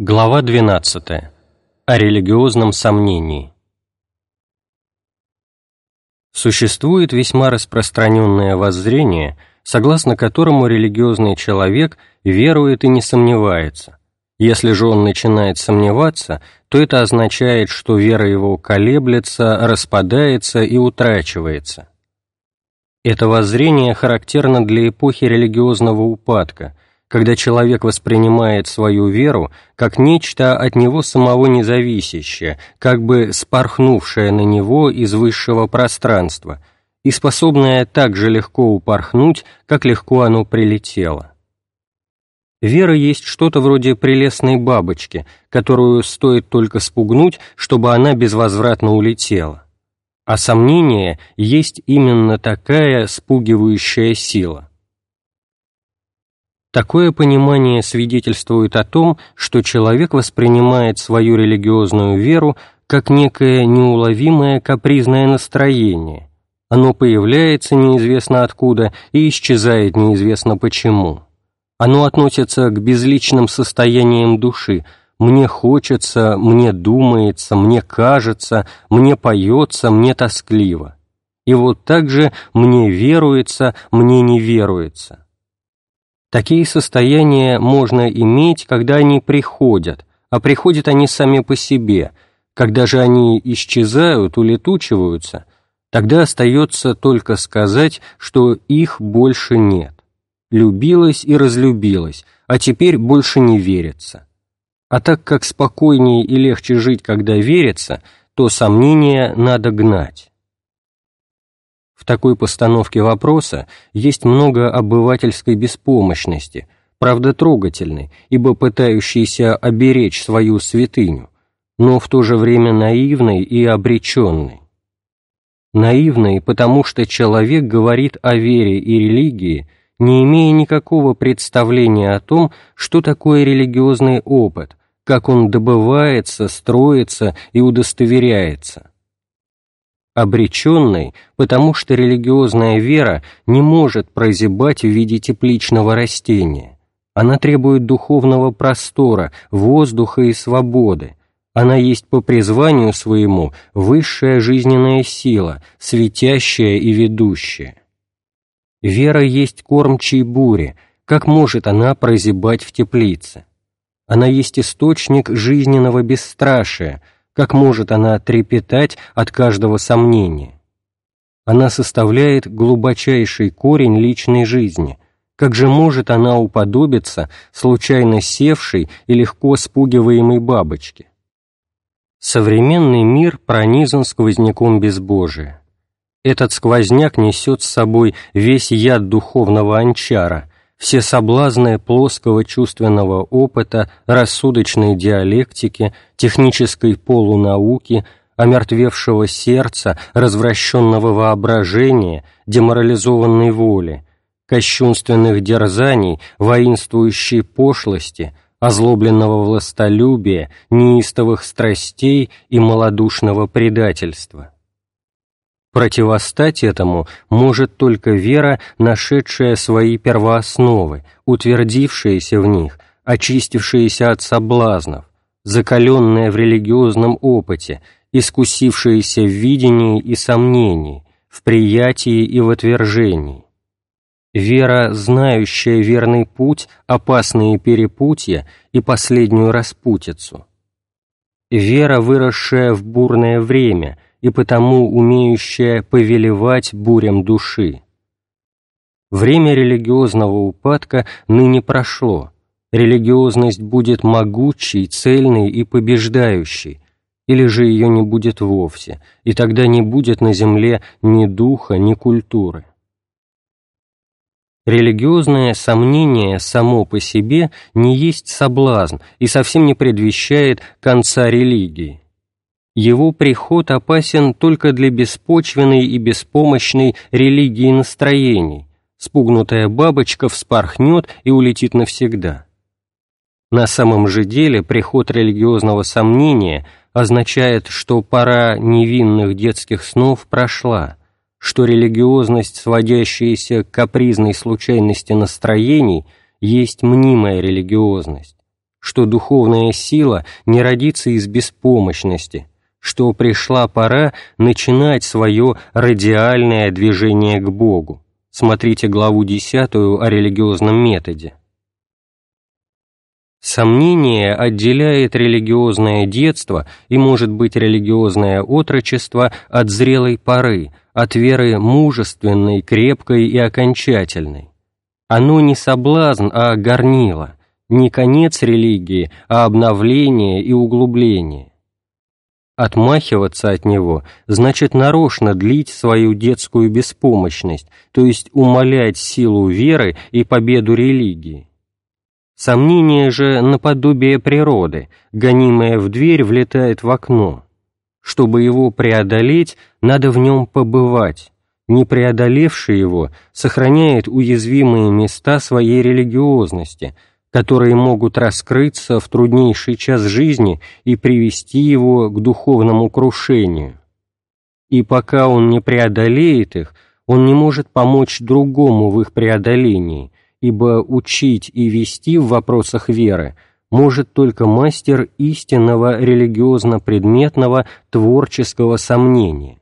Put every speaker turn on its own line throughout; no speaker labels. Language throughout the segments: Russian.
Глава 12. О религиозном сомнении. Существует весьма распространенное воззрение, согласно которому религиозный человек верует и не сомневается. Если же он начинает сомневаться, то это означает, что вера его колеблется, распадается и утрачивается. Это воззрение характерно для эпохи религиозного упадка – когда человек воспринимает свою веру как нечто от него самого независящее, как бы спорхнувшее на него из высшего пространства и способное так же легко упорхнуть, как легко оно прилетело. Вера есть что-то вроде прелестной бабочки, которую стоит только спугнуть, чтобы она безвозвратно улетела. А сомнение есть именно такая спугивающая сила – Такое понимание свидетельствует о том, что человек воспринимает свою религиозную веру как некое неуловимое капризное настроение. Оно появляется неизвестно откуда и исчезает неизвестно почему. Оно относится к безличным состояниям души «мне хочется», «мне думается», «мне кажется», «мне поется», «мне тоскливо». И вот так же «мне веруется», «мне не веруется». Такие состояния можно иметь, когда они приходят, а приходят они сами по себе. Когда же они исчезают, улетучиваются, тогда остается только сказать, что их больше нет. Любилась и разлюбилась, а теперь больше не верится. А так как спокойнее и легче жить, когда верится, то сомнения надо гнать. В такой постановке вопроса есть много обывательской беспомощности, правда трогательной, ибо пытающейся оберечь свою святыню, но в то же время наивной и обреченной. Наивной, потому что человек говорит о вере и религии, не имея никакого представления о том, что такое религиозный опыт, как он добывается, строится и удостоверяется обреченной, потому что религиозная вера не может прозябать в виде тепличного растения. Она требует духовного простора, воздуха и свободы. Она есть по призванию своему высшая жизненная сила, светящая и ведущая. Вера есть кормчий бури, как может она прозябать в теплице? Она есть источник жизненного бесстрашия – как может она трепетать от каждого сомнения? Она составляет глубочайший корень личной жизни. Как же может она уподобиться случайно севшей и легко спугиваемой бабочке? Современный мир пронизан сквозняком безбожия. Этот сквозняк несет с собой весь яд духовного анчара, все соблазны плоского чувственного опыта, рассудочной диалектики, технической полунауки, омертвевшего сердца, развращенного воображения, деморализованной воли, кощунственных дерзаний, воинствующей пошлости, озлобленного властолюбия, неистовых страстей и малодушного предательства. Противостать этому может только вера, нашедшая свои первоосновы, утвердившаяся в них, очистившаяся от соблазнов, закаленная в религиозном опыте, искусившаяся в видении и сомнении, в приятии и в отвержении. Вера, знающая верный путь, опасные перепутья и последнюю распутицу. Вера, выросшая в бурное время – и потому умеющая повелевать бурям души. Время религиозного упадка ныне прошло, религиозность будет могучей, цельной и побеждающей, или же ее не будет вовсе, и тогда не будет на земле ни духа, ни культуры. Религиозное сомнение само по себе не есть соблазн и совсем не предвещает конца религии его приход опасен только для беспочвенной и беспомощной религии настроений. Спугнутая бабочка вспорхнет и улетит навсегда. На самом же деле приход религиозного сомнения означает, что пора невинных детских снов прошла, что религиозность, сводящаяся к капризной случайности настроений, есть мнимая религиозность, что духовная сила не родится из беспомощности, что пришла пора начинать свое радиальное движение к Богу. Смотрите главу 10 о религиозном методе. Сомнение отделяет религиозное детство и, может быть, религиозное отрочество от зрелой поры, от веры мужественной, крепкой и окончательной. Оно не соблазн, а горнило, не конец религии, а обновление и углубление. Отмахиваться от него значит нарочно длить свою детскую беспомощность, то есть умалять силу веры и победу религии. Сомнение же наподобие природы, гонимое в дверь, влетает в окно. Чтобы его преодолеть, надо в нем побывать. Не преодолевший его сохраняет уязвимые места своей религиозности, которые могут раскрыться в труднейший час жизни и привести его к духовному крушению. И пока он не преодолеет их, он не может помочь другому в их преодолении, ибо учить и вести в вопросах веры может только мастер истинного религиозно-предметного творческого сомнения.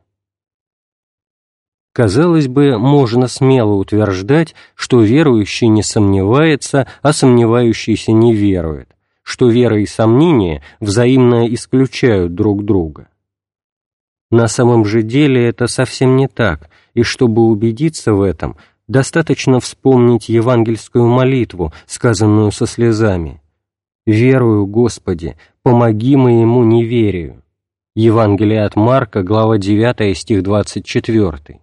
Казалось бы, можно смело утверждать, что верующий не сомневается, а сомневающийся не верует, что вера и сомнение взаимно исключают друг друга. На самом же деле это совсем не так, и чтобы убедиться в этом – достаточно вспомнить евангельскую молитву, сказанную со слезами. «Верую, Господи, помоги моему неверию». Евангелие от Марка, глава 9, стих 24.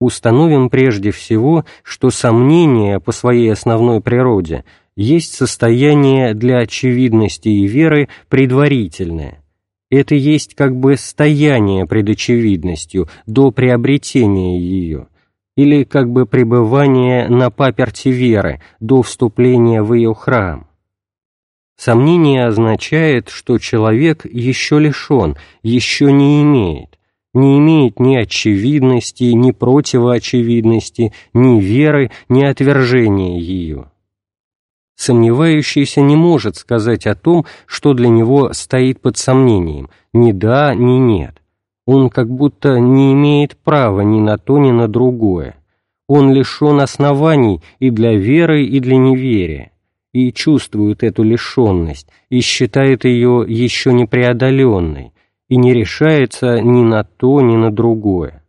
Установим прежде всего, что сомнение по своей основной природе есть состояние для очевидности и веры предварительное. Это есть как бы стояние пред очевидностью до приобретения ее – или как бы пребывание на паперти веры до вступления в ее храм. Сомнение означает, что человек еще лишен, еще не имеет, не имеет ни очевидности, ни противоочевидности, ни веры, ни отвержения ее. Сомневающийся не может сказать о том, что для него стоит под сомнением, ни да, ни нет он как будто не имеет права ни на то, ни на другое. Он лишен оснований и для веры, и для неверия, и чувствует эту лишенность, и считает ее еще непреодоленной, и не решается ни на то, ни на другое.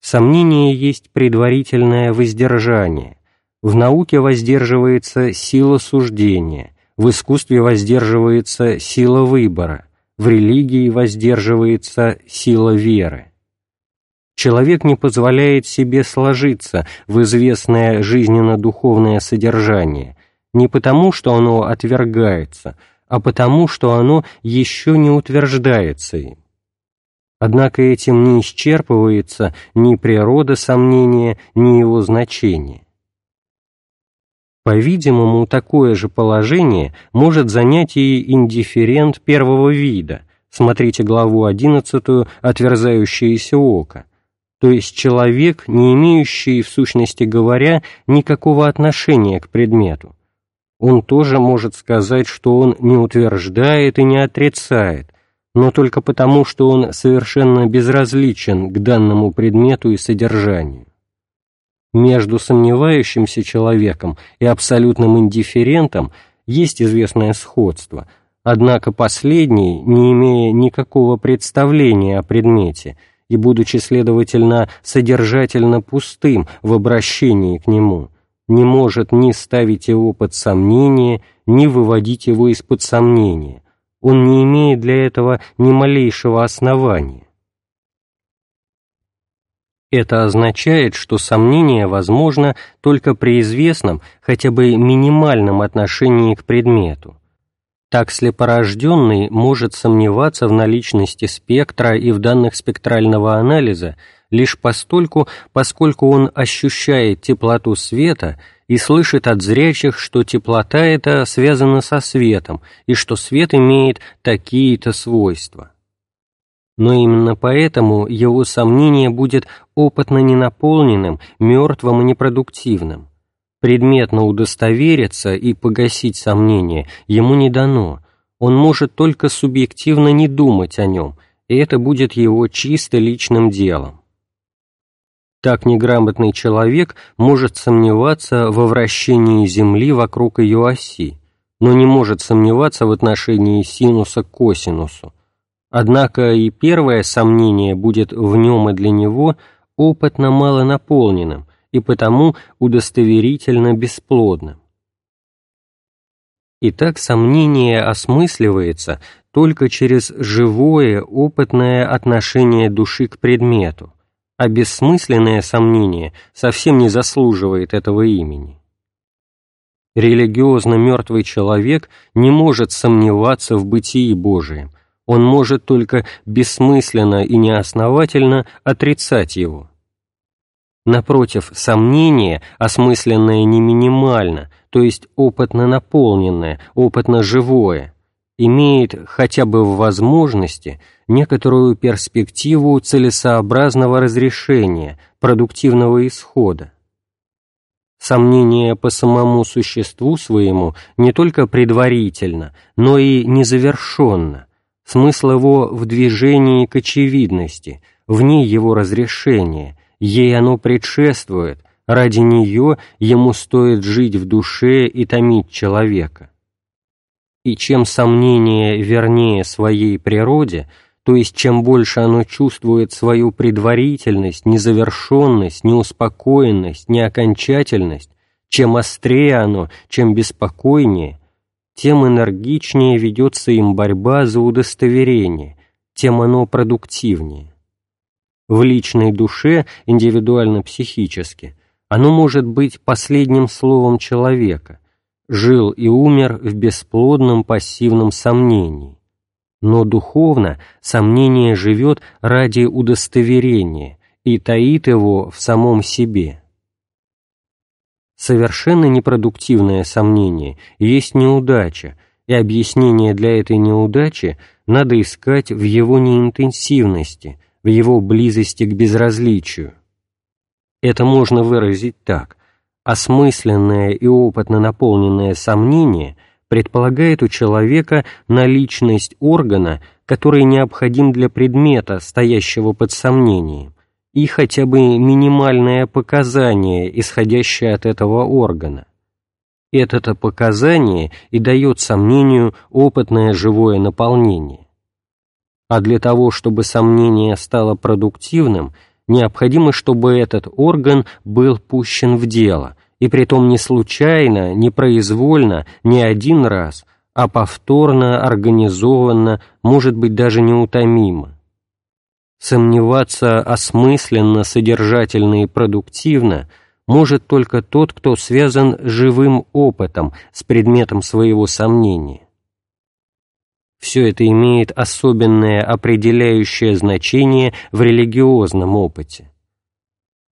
Сомнение есть предварительное воздержание. В науке воздерживается сила суждения, в искусстве воздерживается сила выбора, в религии воздерживается сила веры. Человек не позволяет себе сложиться в известное жизненно-духовное содержание, не потому, что оно отвергается, а потому, что оно еще не утверждается им. Однако этим не исчерпывается ни природа сомнения, ни его значение. По-видимому, такое же положение может занять и индифферент первого вида, смотрите главу 11 «Отверзающееся око», то есть человек, не имеющий, в сущности говоря, никакого отношения к предмету. Он тоже может сказать, что он не утверждает и не отрицает, но только потому, что он совершенно безразличен к данному предмету и содержанию. Между сомневающимся человеком и абсолютным индифферентом есть известное сходство, однако последний, не имея никакого представления о предмете и будучи, следовательно, содержательно пустым в обращении к нему, не может ни ставить его под сомнение, ни выводить его из-под сомнения. Он не имеет для этого ни малейшего основания. Это означает, что сомнение возможно только при известном, хотя бы минимальном отношении к предмету. Так слепорожденный может сомневаться в наличности спектра и в данных спектрального анализа лишь постольку, поскольку он ощущает теплоту света и слышит от зрячих, что теплота эта связана со светом и что свет имеет такие-то свойства но именно поэтому его сомнение будет опытно ненаполненным, мертвым и непродуктивным. Предметно удостовериться и погасить сомнения ему не дано, он может только субъективно не думать о нем, и это будет его чисто личным делом. Так неграмотный человек может сомневаться во вращении Земли вокруг ее оси, но не может сомневаться в отношении синуса к косинусу. Однако и первое сомнение будет в нем и для него опытно мало наполненным и потому удостоверительно бесплодным. Итак, сомнение осмысливается только через живое, опытное отношение души к предмету, а бессмысленное сомнение совсем не заслуживает этого имени. Религиозно мертвый человек не может сомневаться в бытии Божием, он может только бессмысленно и неосновательно отрицать его. Напротив, сомнение, осмысленное не минимально, то есть опытно наполненное, опытно живое, имеет хотя бы в возможности некоторую перспективу целесообразного разрешения, продуктивного исхода. Сомнение по самому существу своему не только предварительно, но и незавершенно, смысл его в движении к очевидности, в ней его разрешения, ей оно предшествует, ради нее ему стоит жить в душе и томить человека. И чем сомнение вернее своей природе, то есть чем больше оно чувствует свою предварительность, незавершенность, неуспокоенность, неокончательность, чем острее оно, чем беспокойнее, тем энергичнее ведется им борьба за удостоверение, тем оно продуктивнее. В личной душе, индивидуально-психически, оно может быть последним словом человека, жил и умер в бесплодном пассивном сомнении. Но духовно сомнение живет ради удостоверения и таит его в самом себе. Совершенно непродуктивное сомнение есть неудача, и объяснение для этой неудачи надо искать в его неинтенсивности – в его близости к безразличию. Это можно выразить так. Осмысленное и опытно наполненное сомнение предполагает у человека наличность органа, который необходим для предмета, стоящего под сомнением, и хотя бы минимальное показание, исходящее от этого органа. Это-то показание и дает сомнению опытное живое наполнение. А для того, чтобы сомнение стало продуктивным, необходимо, чтобы этот орган был пущен в дело, и притом не случайно, не произвольно, не один раз, а повторно, организованно, может быть даже неутомимо. Сомневаться осмысленно, содержательно и продуктивно может только тот, кто связан живым опытом с предметом своего сомнения. Все это имеет особенное определяющее значение в религиозном опыте.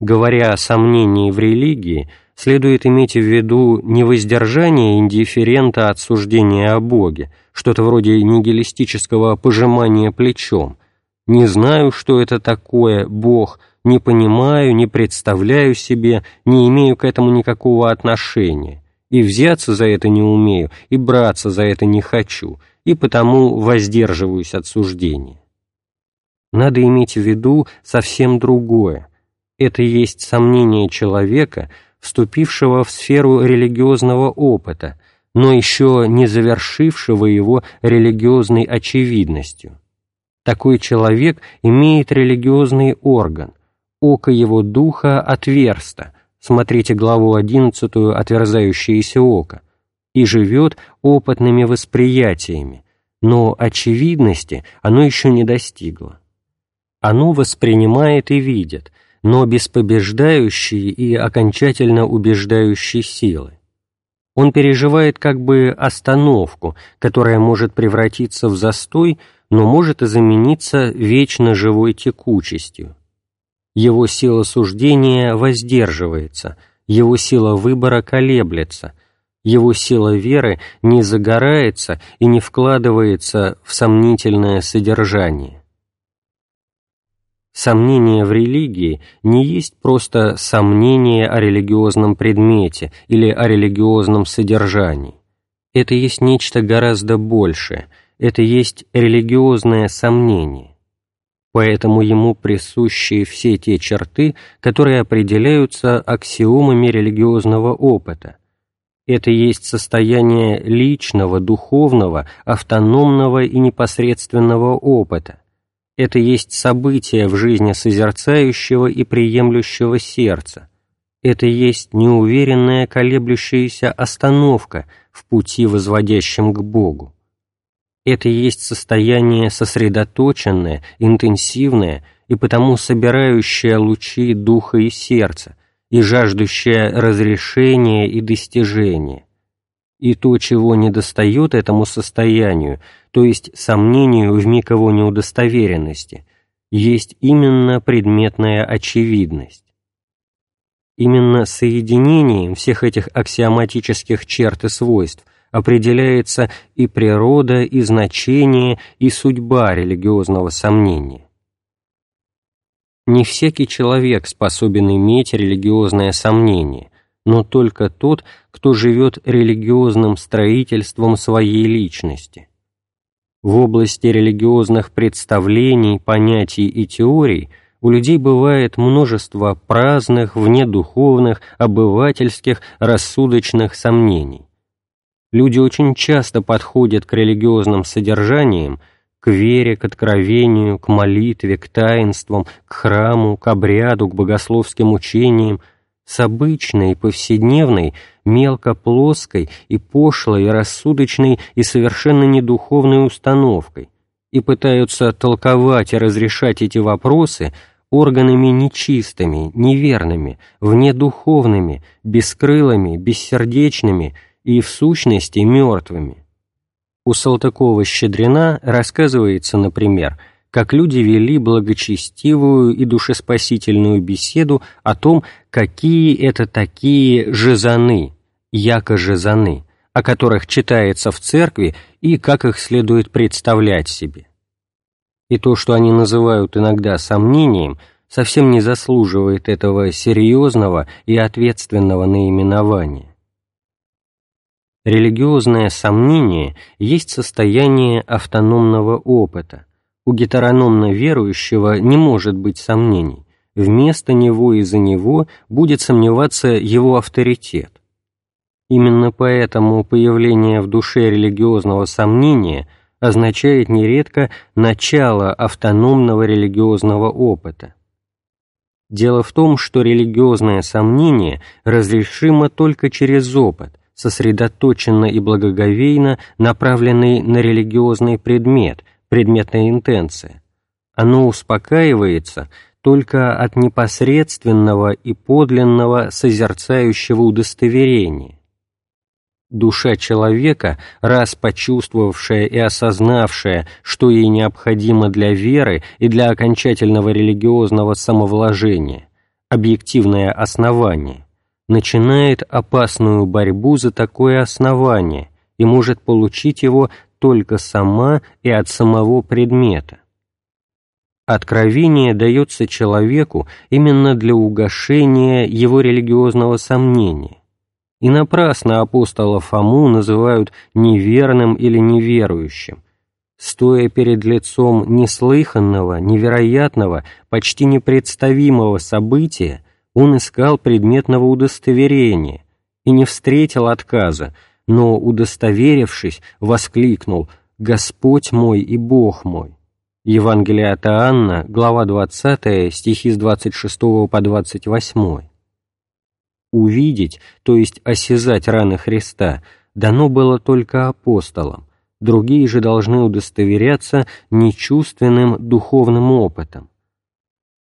Говоря о сомнении в религии, следует иметь в виду не воздержание индифферента от суждения о Боге, что-то вроде нигилистического пожимания плечом. «Не знаю, что это такое, Бог», не понимаю, не представляю себе, не имею к этому никакого отношения, и взяться за это не умею, и браться за это не хочу, и потому воздерживаюсь от суждения. Надо иметь в виду совсем другое. Это есть сомнение человека, вступившего в сферу религиозного опыта, но еще не завершившего его религиозной очевидностью. Такой человек имеет религиозный орган, око его духа отверсто, смотрите главу одиннадцатую «Отверзающееся око», и живет опытными восприятиями, но очевидности оно еще не достигло. Оно воспринимает и видит, но без побеждающей и окончательно убеждающей силы. Он переживает как бы остановку, которая может превратиться в застой, но может и замениться вечно живой текучестью. Его сила суждения воздерживается, его сила выбора колеблется – его сила веры не загорается и не вкладывается в сомнительное содержание. Сомнение в религии не есть просто сомнение о религиозном предмете или о религиозном содержании. Это есть нечто гораздо большее, это есть религиозное сомнение. Поэтому ему присущи все те черты, которые определяются аксиомами религиозного опыта. Это есть состояние личного, духовного, автономного и непосредственного опыта, это есть событие в жизни созерцающего и приемлющего сердца. Это есть неуверенная колеблющаяся остановка в пути, возводящем к Богу. Это есть состояние сосредоточенное, интенсивное и потому собирающее лучи духа и сердца, и жаждущее разрешения и достижения. И то, чего недостает этому состоянию, то есть сомнению в миг его неудостоверенности, есть именно предметная очевидность. Именно соединением всех этих аксиоматических черт и свойств определяется и природа, и значение, и судьба религиозного сомнения. Не всякий человек способен иметь религиозное сомнение, но только тот, кто живет религиозным строительством своей личности. В области религиозных представлений, понятий и теорий у людей бывает множество праздных, внедуховных, обывательских, рассудочных сомнений. Люди очень часто подходят к религиозным содержаниям, к вере, к откровению, к молитве, к таинствам, к храму, к обряду, к богословским учениям, с обычной, повседневной, мелко-плоской и пошлой, и рассудочной и совершенно недуховной установкой и пытаются толковать и разрешать эти вопросы органами нечистыми, неверными, внедуховными, бескрылыми, бессердечными и, в сущности, мертвыми. У Салтыкова-Щедрина рассказывается, например, как люди вели благочестивую и душеспасительную беседу о том, какие это такие «жизаны», яко жизаны, о которых читается в церкви и как их следует представлять себе. И то, что они называют иногда сомнением, совсем не заслуживает этого серьезного и ответственного наименования. Религиозное сомнение есть состояние автономного опыта. У гетерономно верующего не может быть сомнений. Вместо него и за него будет сомневаться его авторитет. Именно поэтому появление в душе религиозного сомнения означает нередко начало автономного религиозного опыта. Дело в том, что религиозное сомнение разрешимо только через опыт, сосредоточенно и благоговейно направленный на религиозный предмет, предметная интенция. Оно успокаивается только от непосредственного и подлинного созерцающего удостоверения, Душа человека, раз почувствовавшая и осознавшая, что ей необходимо для веры и для окончательного религиозного самовложения, объективное основание, начинает опасную борьбу за такое основание и может получить его только сама и от самого предмета. Откровение дается человеку именно для угошения его религиозного сомнения, и напрасно апостола Фому называют неверным или неверующим. Стоя перед лицом неслыханного, невероятного, почти непредставимого события, он искал предметного удостоверения и не встретил отказа, но, удостоверившись, воскликнул «Господь мой и Бог мой». Евангелие от Иоанна, глава 20, стихи с 26 по 28 увидеть, то есть осязать раны Христа, дано было только апостолам, другие же должны удостоверяться нечувственным духовным опытом.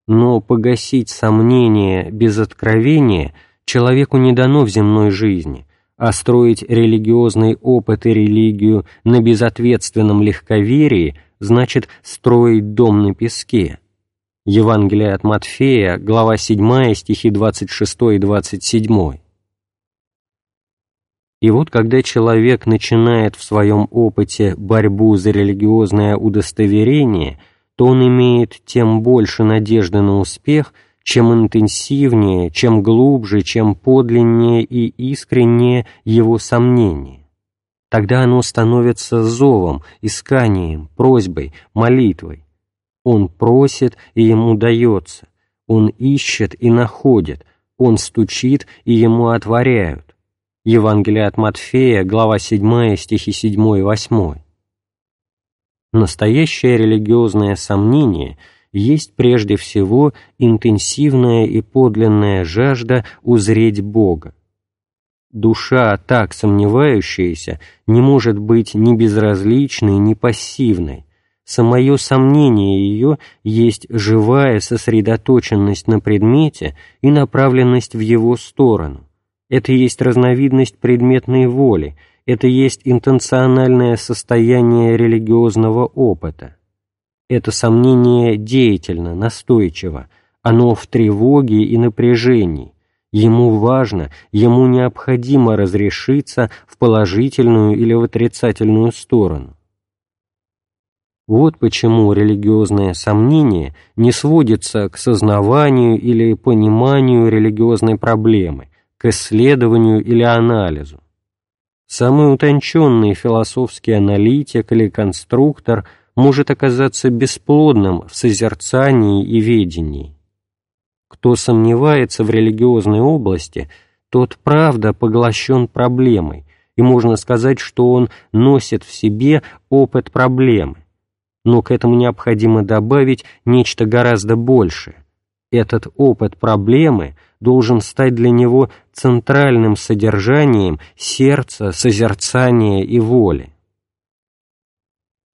Но погасить сомнения без откровения человеку не дано в земной жизни, а строить религиозный опыт и религию на безответственном легковерии значит строить дом на песке. Евангелие от Матфея, глава 7, стихи 26 и 27. И вот когда человек начинает в своем опыте борьбу за религиозное удостоверение, то он имеет тем больше надежды на успех, чем интенсивнее, чем глубже, чем подлиннее и искреннее его сомнение. Тогда оно становится зовом, исканием, просьбой, молитвой. Он просит, и ему дается. Он ищет и находит. Он стучит, и ему отворяют. Евангелие от Матфея, глава 7, стихи 7 и 8. Настоящее религиозное сомнение есть прежде всего интенсивная и подлинная жажда узреть Бога. Душа, так сомневающаяся, не может быть ни безразличной, ни пассивной. Самое сомнение ее есть живая сосредоточенность на предмете и направленность в его сторону. Это есть разновидность предметной воли – это есть интенциональное состояние религиозного опыта. Это сомнение деятельно, настойчиво, оно в тревоге и напряжении. Ему важно, ему необходимо разрешиться в положительную или в отрицательную сторону. Вот почему религиозное сомнение не сводится к сознаванию или пониманию религиозной проблемы, к исследованию или анализу. Самый утонченный философский аналитик или конструктор может оказаться бесплодным в созерцании и ведении. Кто сомневается в религиозной области, тот правда поглощен проблемой, и можно сказать, что он носит в себе опыт проблемы. Но к этому необходимо добавить нечто гораздо большее. Этот опыт проблемы должен стать для него центральным содержанием сердца, созерцания и воли.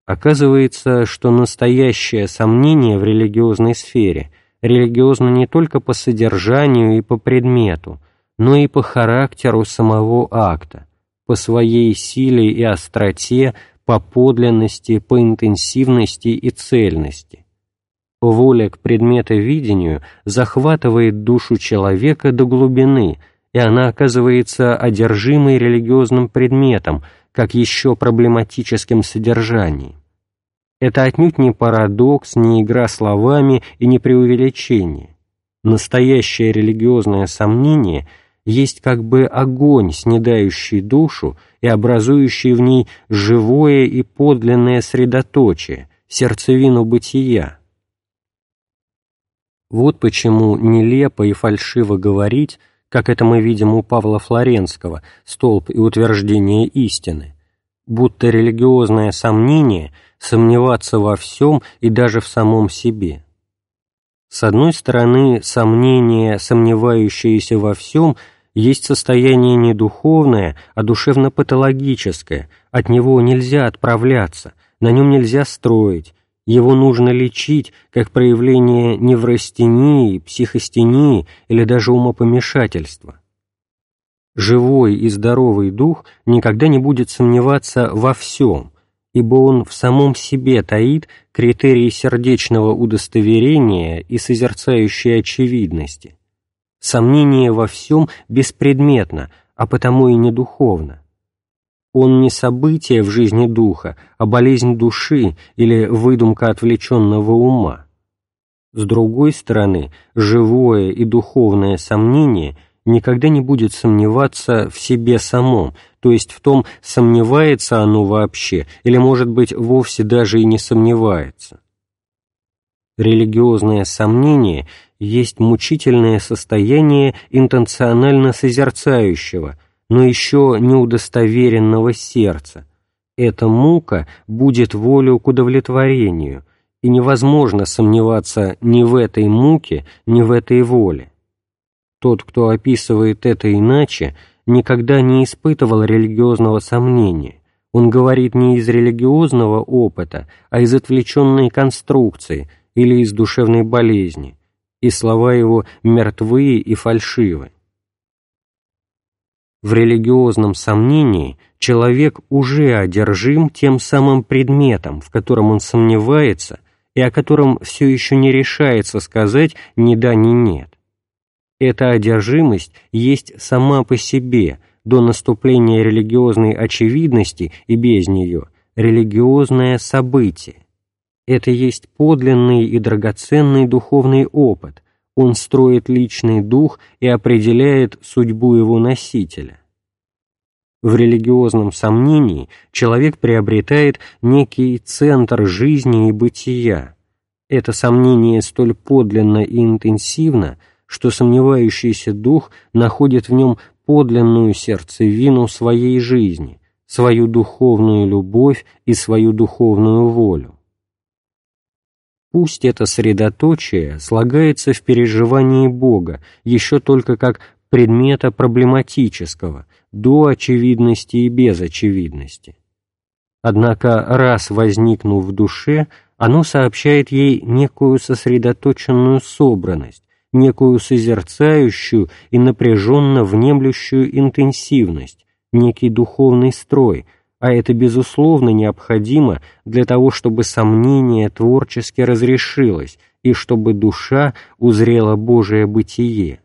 Оказывается, что настоящее сомнение в религиозной сфере религиозно не только по содержанию и по предмету, но и по характеру самого акта, по своей силе и остроте, по подлинности, по интенсивности и цельности. Воля к предметовидению захватывает душу человека до глубины, и она оказывается одержимой религиозным предметом, как еще проблематическим содержанием. Это отнюдь не парадокс, не игра словами и не преувеличение. Настоящее религиозное сомнение есть как бы огонь, снедающий душу и образующий в ней живое и подлинное средоточие, сердцевину бытия, вот почему нелепо и фальшиво говорить, как это мы видим у Павла Флоренского, столб и утверждение истины, будто религиозное сомнение сомневаться во всем и даже в самом себе. С одной стороны, сомнение, сомневающееся во всем, есть состояние не духовное, а душевно-патологическое, от него нельзя отправляться, на нем нельзя строить, его нужно лечить как проявление неврастении, психостении или даже умопомешательства. Живой и здоровый дух никогда не будет сомневаться во всем, ибо он в самом себе таит критерии сердечного удостоверения и созерцающей очевидности. Сомнение во всем беспредметно, а потому и не духовно. Он не событие в жизни духа, а болезнь души или выдумка отвлеченного ума. С другой стороны, живое и духовное сомнение никогда не будет сомневаться в себе самом, то есть в том, сомневается оно вообще, или, может быть, вовсе даже и не сомневается. Религиозное сомнение есть мучительное состояние интенционально созерцающего – но еще неудостоверенного сердца. Эта мука будет волю к удовлетворению, и невозможно сомневаться ни в этой муке, ни в этой воле. Тот, кто описывает это иначе, никогда не испытывал религиозного сомнения. Он говорит не из религиозного опыта, а из отвлеченной конструкции или из душевной болезни, и слова его мертвые и фальшивы. В религиозном сомнении человек уже одержим тем самым предметом, в котором он сомневается и о котором все еще не решается сказать ни да, ни нет. Эта одержимость есть сама по себе, до наступления религиозной очевидности и без нее, религиозное событие. Это есть подлинный и драгоценный духовный опыт, он строит личный дух и определяет судьбу его носителя. В религиозном сомнении человек приобретает некий центр жизни и бытия. Это сомнение столь подлинно и интенсивно, что сомневающийся дух находит в нем подлинную сердцевину своей жизни, свою духовную любовь и свою духовную волю. Пусть это средоточие слагается в переживании Бога еще только как предмета проблематического, до очевидности и без очевидности. Однако, раз возникнув в душе, оно сообщает ей некую сосредоточенную собранность, некую созерцающую и напряженно внемлющую интенсивность, некий духовный строй, а это, безусловно, необходимо для того, чтобы сомнение творчески разрешилось и чтобы душа узрела Божие бытие.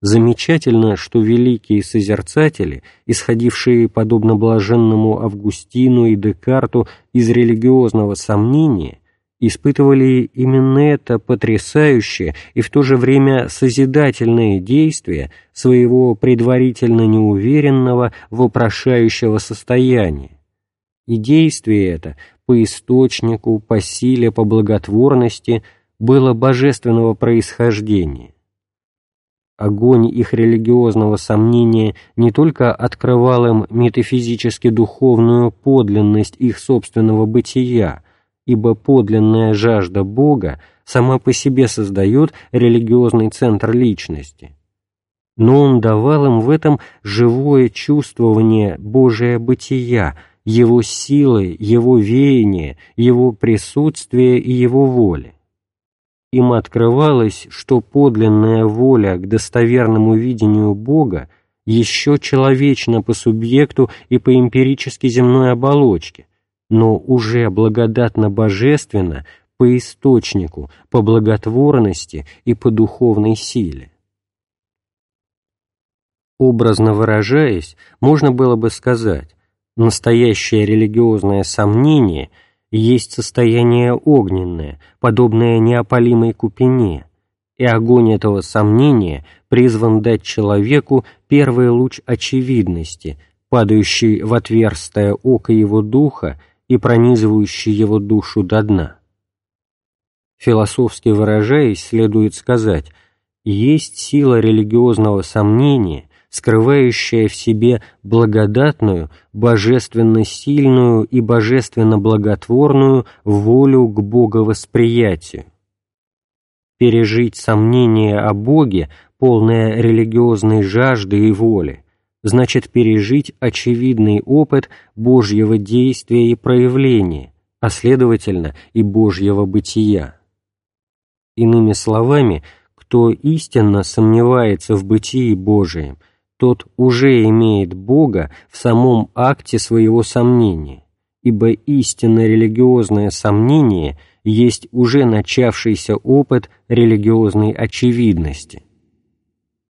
Замечательно, что великие созерцатели, исходившие, подобно блаженному Августину и Декарту, из религиозного сомнения, испытывали именно это потрясающее и в то же время созидательное действие своего предварительно неуверенного, вопрошающего состояния. И действие это по источнику, по силе, по благотворности было божественного происхождения огонь их религиозного сомнения не только открывал им метафизически духовную подлинность их собственного бытия, ибо подлинная жажда Бога сама по себе создает религиозный центр личности, но он давал им в этом живое чувствование Божия бытия, его силы, его веяния, его присутствия и его воли. Им открывалось, что подлинная воля к достоверному видению Бога еще человечна по субъекту и по эмпирически земной оболочке, но уже благодатно-божественно по источнику, по благотворности и по духовной силе. Образно выражаясь, можно было бы сказать, настоящее религиозное сомнение – есть состояние огненное, подобное неопалимой купине, и огонь этого сомнения призван дать человеку первый луч очевидности, падающий в отверстие око его духа и пронизывающий его душу до дна. Философски выражаясь, следует сказать, есть сила религиозного сомнения, скрывающая в себе благодатную, божественно сильную и божественно благотворную волю к боговосприятию. Пережить сомнение о Боге, полное религиозной жажды и воли, значит пережить очевидный опыт Божьего действия и проявления, а следовательно и Божьего бытия. Иными словами, кто истинно сомневается в бытии Божием – тот уже имеет Бога в самом акте своего сомнения, ибо истинно религиозное сомнение есть уже начавшийся опыт религиозной очевидности –